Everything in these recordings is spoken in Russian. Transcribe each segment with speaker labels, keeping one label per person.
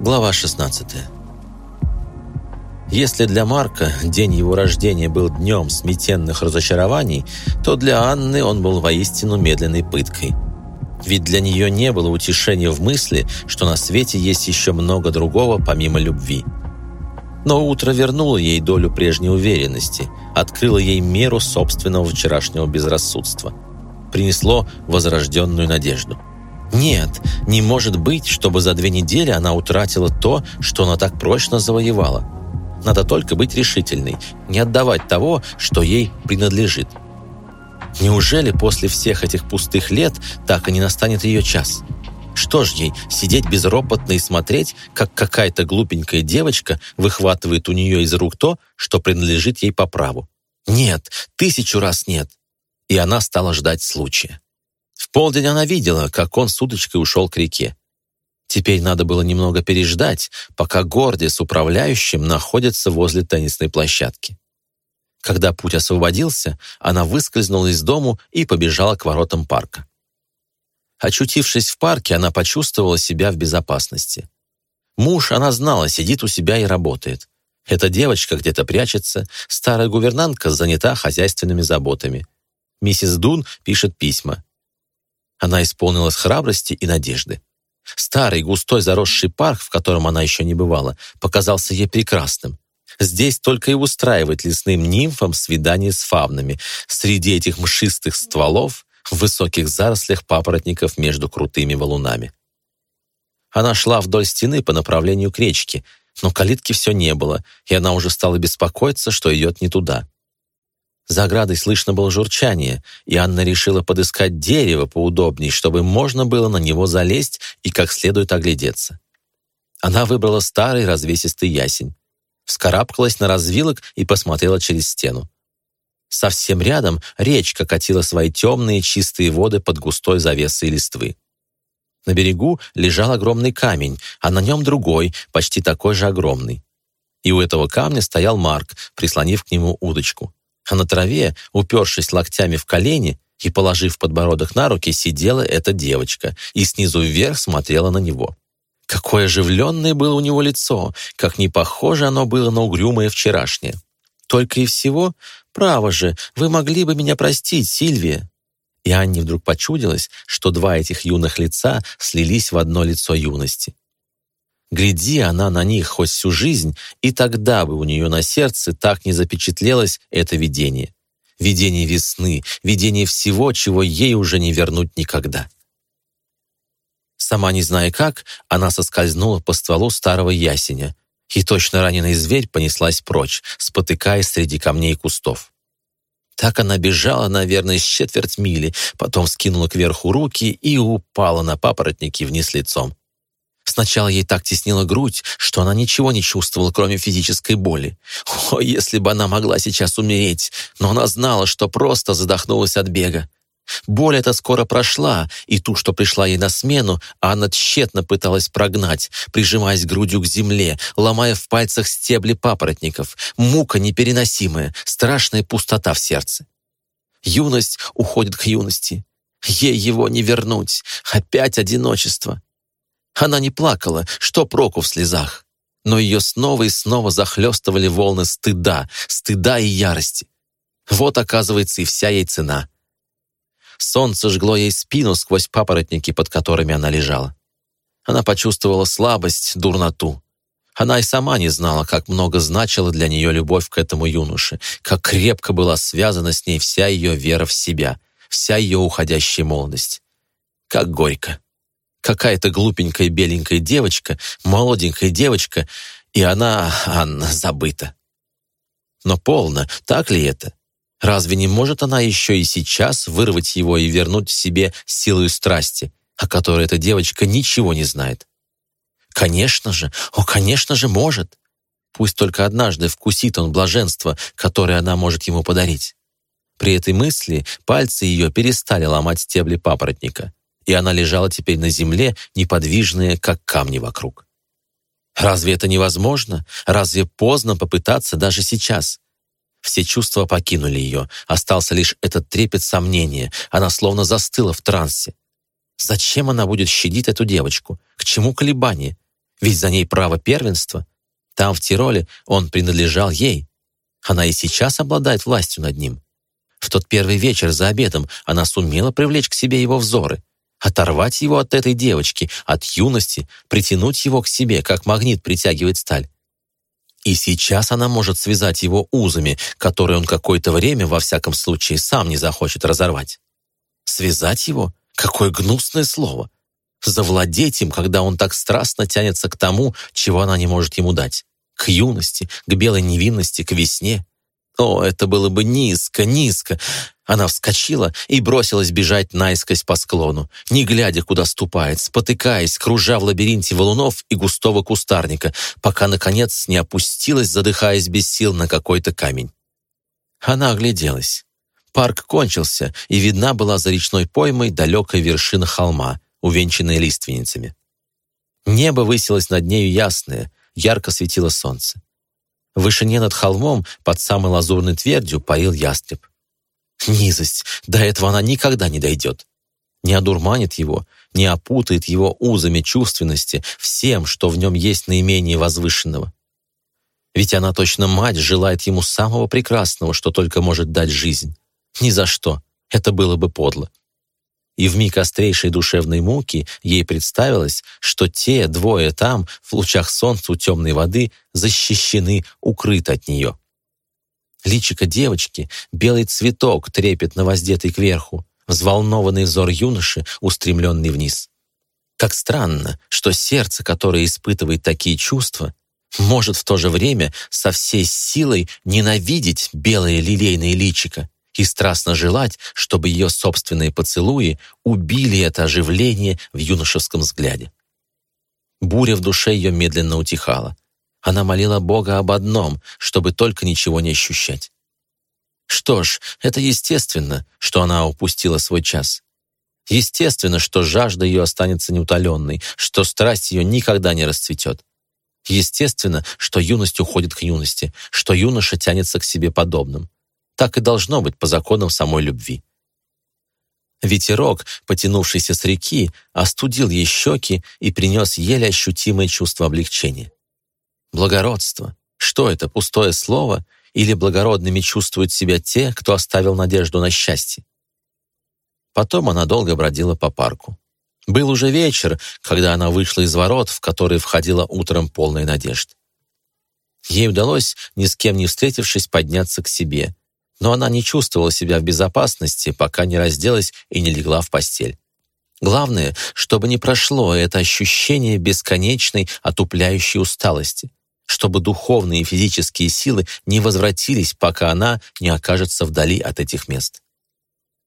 Speaker 1: Глава 16. Если для Марка день его рождения был днем сметенных разочарований, то для Анны он был воистину медленной пыткой. Ведь для нее не было утешения в мысли, что на свете есть еще много другого помимо любви. Но утро вернуло ей долю прежней уверенности, открыло ей меру собственного вчерашнего безрассудства. Принесло возрожденную надежду – нет, не может быть, чтобы за две недели она утратила то, что она так прочно завоевала. Надо только быть решительной, не отдавать того, что ей принадлежит. Неужели после всех этих пустых лет так и не настанет ее час? Что ж ей, сидеть безропотно и смотреть, как какая-то глупенькая девочка выхватывает у нее из рук то, что принадлежит ей по праву? Нет, тысячу раз нет. И она стала ждать случая. В полдень она видела, как он с удочкой ушел к реке. Теперь надо было немного переждать, пока Горди с управляющим находятся возле теннисной площадки. Когда путь освободился, она выскользнула из дому и побежала к воротам парка. Очутившись в парке, она почувствовала себя в безопасности. Муж, она знала, сидит у себя и работает. Эта девочка где-то прячется, старая гувернантка занята хозяйственными заботами. Миссис Дун пишет письма. Она исполнилась храбрости и надежды. Старый, густой, заросший парк, в котором она еще не бывала, показался ей прекрасным. Здесь только и устраивать лесным нимфам свидание с фавнами среди этих мшистых стволов в высоких зарослях папоротников между крутыми валунами. Она шла вдоль стены по направлению к речке, но калитки все не было, и она уже стала беспокоиться, что идет не туда. За оградой слышно было журчание, и Анна решила подыскать дерево поудобней, чтобы можно было на него залезть и как следует оглядеться. Она выбрала старый развесистый ясень, вскарабкалась на развилок и посмотрела через стену. Совсем рядом речка катила свои темные чистые воды под густой завесой листвы. На берегу лежал огромный камень, а на нем другой, почти такой же огромный. И у этого камня стоял Марк, прислонив к нему удочку а на траве, упершись локтями в колени и положив подбородок на руки, сидела эта девочка и снизу вверх смотрела на него. Какое оживленное было у него лицо, как не похоже оно было на угрюмое вчерашнее. Только и всего, право же, вы могли бы меня простить, Сильвия. И Анне вдруг почудилось, что два этих юных лица слились в одно лицо юности. Гляди она на них хоть всю жизнь, и тогда бы у нее на сердце так не запечатлелось это видение. Видение весны, видение всего, чего ей уже не вернуть никогда. Сама не зная как, она соскользнула по стволу старого ясеня, и точно раненый зверь понеслась прочь, спотыкаясь среди камней и кустов. Так она бежала, наверное, с четверть мили, потом скинула кверху руки и упала на папоротники вниз лицом. Сначала ей так теснила грудь, что она ничего не чувствовала, кроме физической боли. О, если бы она могла сейчас умереть! Но она знала, что просто задохнулась от бега. Боль эта скоро прошла, и ту, что пришла ей на смену, она тщетно пыталась прогнать, прижимаясь грудью к земле, ломая в пальцах стебли папоротников. Мука непереносимая, страшная пустота в сердце. Юность уходит к юности. Ей его не вернуть. Опять одиночество. Она не плакала, что проку в слезах. Но ее снова и снова захлестывали волны стыда, стыда и ярости. Вот, оказывается, и вся ей цена. Солнце жгло ей спину сквозь папоротники, под которыми она лежала. Она почувствовала слабость, дурноту. Она и сама не знала, как много значила для нее любовь к этому юноше, как крепко была связана с ней вся ее вера в себя, вся ее уходящая молодость. Как горько. Какая-то глупенькая беленькая девочка, молоденькая девочка, и она, Анна, забыта. Но полно, так ли это? Разве не может она еще и сейчас вырвать его и вернуть себе силу страсти, о которой эта девочка ничего не знает? Конечно же, о, конечно же, может. Пусть только однажды вкусит он блаженство, которое она может ему подарить. При этой мысли пальцы ее перестали ломать стебли папоротника и она лежала теперь на земле, неподвижная, как камни вокруг. Разве это невозможно? Разве поздно попытаться даже сейчас? Все чувства покинули ее, остался лишь этот трепет сомнения, она словно застыла в трансе. Зачем она будет щадить эту девочку? К чему колебания? Ведь за ней право первенства. Там, в Тироле, он принадлежал ей. Она и сейчас обладает властью над ним. В тот первый вечер за обедом она сумела привлечь к себе его взоры, оторвать его от этой девочки, от юности, притянуть его к себе, как магнит притягивает сталь. И сейчас она может связать его узами, которые он какое-то время, во всяком случае, сам не захочет разорвать. Связать его? Какое гнусное слово! Завладеть им, когда он так страстно тянется к тому, чего она не может ему дать. К юности, к белой невинности, к весне. О, это было бы низко, низко. Она вскочила и бросилась бежать наискось по склону, не глядя, куда ступает, спотыкаясь, кружа в лабиринте валунов и густого кустарника, пока, наконец, не опустилась, задыхаясь без сил на какой-то камень. Она огляделась. Парк кончился, и видна была за речной поймой далекая вершина холма, увенчанная лиственницами. Небо высилось над нею ясное, ярко светило солнце. В вышине над холмом, под самой лазурной твердью, парил ястреб. Низость, до этого она никогда не дойдет. Не одурманит его, не опутает его узами чувственности, всем, что в нем есть наименее возвышенного. Ведь она точно мать желает ему самого прекрасного, что только может дать жизнь. Ни за что. Это было бы подло. И в миг острейшей душевной муки ей представилось, что те двое там, в лучах солнца у темной воды, защищены, укрыты от нее. Личико девочки, белый цветок, трепетно воздетый кверху, взволнованный взор юноши, устремленный вниз. Как странно, что сердце, которое испытывает такие чувства, может в то же время со всей силой ненавидеть белое лилейное личико и страстно желать, чтобы ее собственные поцелуи убили это оживление в юношеском взгляде. Буря в душе ее медленно утихала. Она молила Бога об одном, чтобы только ничего не ощущать. Что ж, это естественно, что она упустила свой час. Естественно, что жажда ее останется неутоленной, что страсть ее никогда не расцветет. Естественно, что юность уходит к юности, что юноша тянется к себе подобным. Так и должно быть по законам самой любви. Ветерок, потянувшийся с реки, остудил ей щеки и принес еле ощутимое чувство облегчения. Благородство. Что это, пустое слово? Или благородными чувствуют себя те, кто оставил надежду на счастье? Потом она долго бродила по парку. Был уже вечер, когда она вышла из ворот, в которые входила утром полная надежд. Ей удалось, ни с кем не встретившись, подняться к себе, но она не чувствовала себя в безопасности, пока не разделась и не легла в постель. Главное, чтобы не прошло это ощущение бесконечной отупляющей усталости чтобы духовные и физические силы не возвратились, пока она не окажется вдали от этих мест.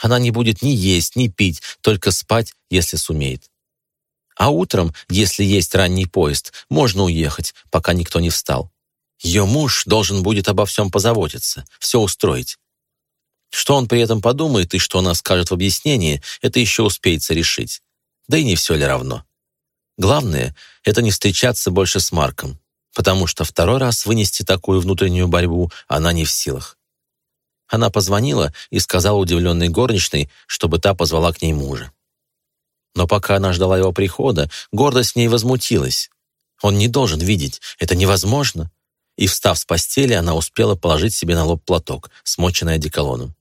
Speaker 1: Она не будет ни есть, ни пить, только спать, если сумеет. А утром, если есть ранний поезд, можно уехать, пока никто не встал. Ее муж должен будет обо всем позаботиться, все устроить. Что он при этом подумает и что она скажет в объяснении, это еще успеется решить. Да и не все ли равно. Главное — это не встречаться больше с Марком потому что второй раз вынести такую внутреннюю борьбу она не в силах. Она позвонила и сказала удивленной горничной, чтобы та позвала к ней мужа. Но пока она ждала его прихода, гордость в ней возмутилась. Он не должен видеть, это невозможно. И, встав с постели, она успела положить себе на лоб платок, смоченный одеколоном.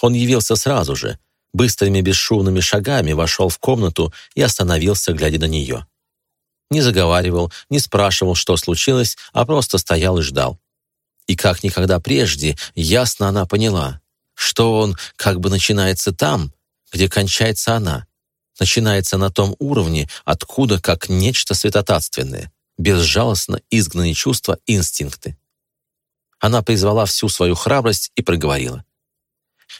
Speaker 1: Он явился сразу же, быстрыми бесшумными шагами вошел в комнату и остановился, глядя на нее не заговаривал, не спрашивал, что случилось, а просто стоял и ждал. И как никогда прежде, ясно она поняла, что он как бы начинается там, где кончается она, начинается на том уровне, откуда как нечто святотатственное, безжалостно изгнанные чувства и инстинкты. Она призвала всю свою храбрость и проговорила.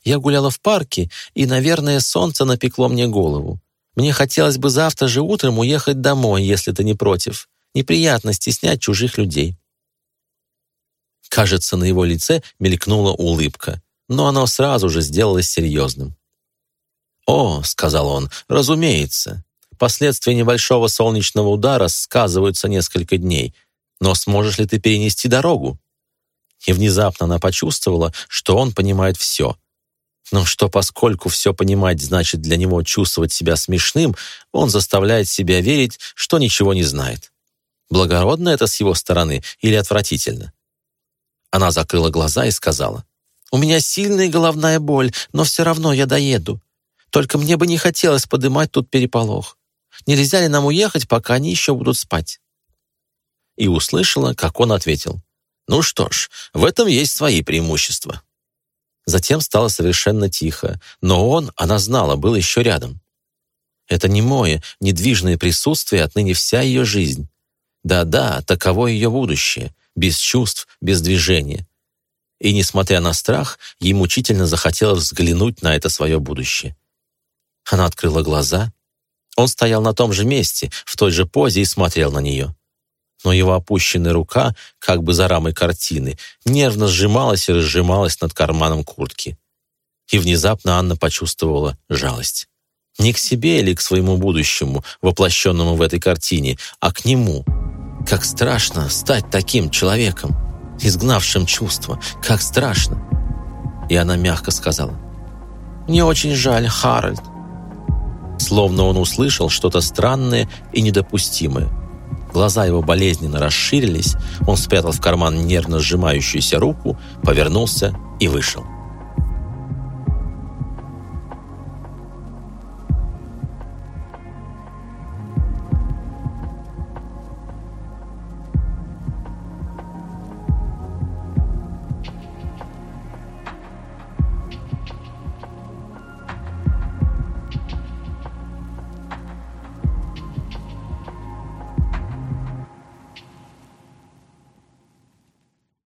Speaker 1: «Я гуляла в парке, и, наверное, солнце напекло мне голову. Мне хотелось бы завтра же утром уехать домой, если ты не против. Неприятно стеснять чужих людей». Кажется, на его лице мелькнула улыбка, но оно сразу же сделалось серьезным. «О», — сказал он, — «разумеется. Последствия небольшого солнечного удара сказываются несколько дней. Но сможешь ли ты перенести дорогу?» И внезапно она почувствовала, что он понимает все — но что поскольку все понимать значит для него чувствовать себя смешным, он заставляет себя верить, что ничего не знает. Благородно это с его стороны или отвратительно? Она закрыла глаза и сказала, «У меня сильная головная боль, но все равно я доеду. Только мне бы не хотелось подымать тут переполох. Нельзя ли нам уехать, пока они еще будут спать?» И услышала, как он ответил, «Ну что ж, в этом есть свои преимущества». Затем стало совершенно тихо, но он, она знала, был еще рядом. Это немое, недвижное присутствие отныне вся ее жизнь. Да-да, таково ее будущее, без чувств, без движения. И, несмотря на страх, ей мучительно захотелось взглянуть на это свое будущее. Она открыла глаза. Он стоял на том же месте, в той же позе и смотрел на нее. Но его опущенная рука, как бы за рамой картины, нервно сжималась и разжималась над карманом куртки. И внезапно Анна почувствовала жалость. Не к себе или к своему будущему, воплощенному в этой картине, а к нему. Как страшно стать таким человеком, изгнавшим чувства. Как страшно. И она мягко сказала. «Мне очень жаль, Харальд». Словно он услышал что-то странное и недопустимое. Глаза его болезненно расширились, он спрятал в карман нервно сжимающуюся руку, повернулся и вышел.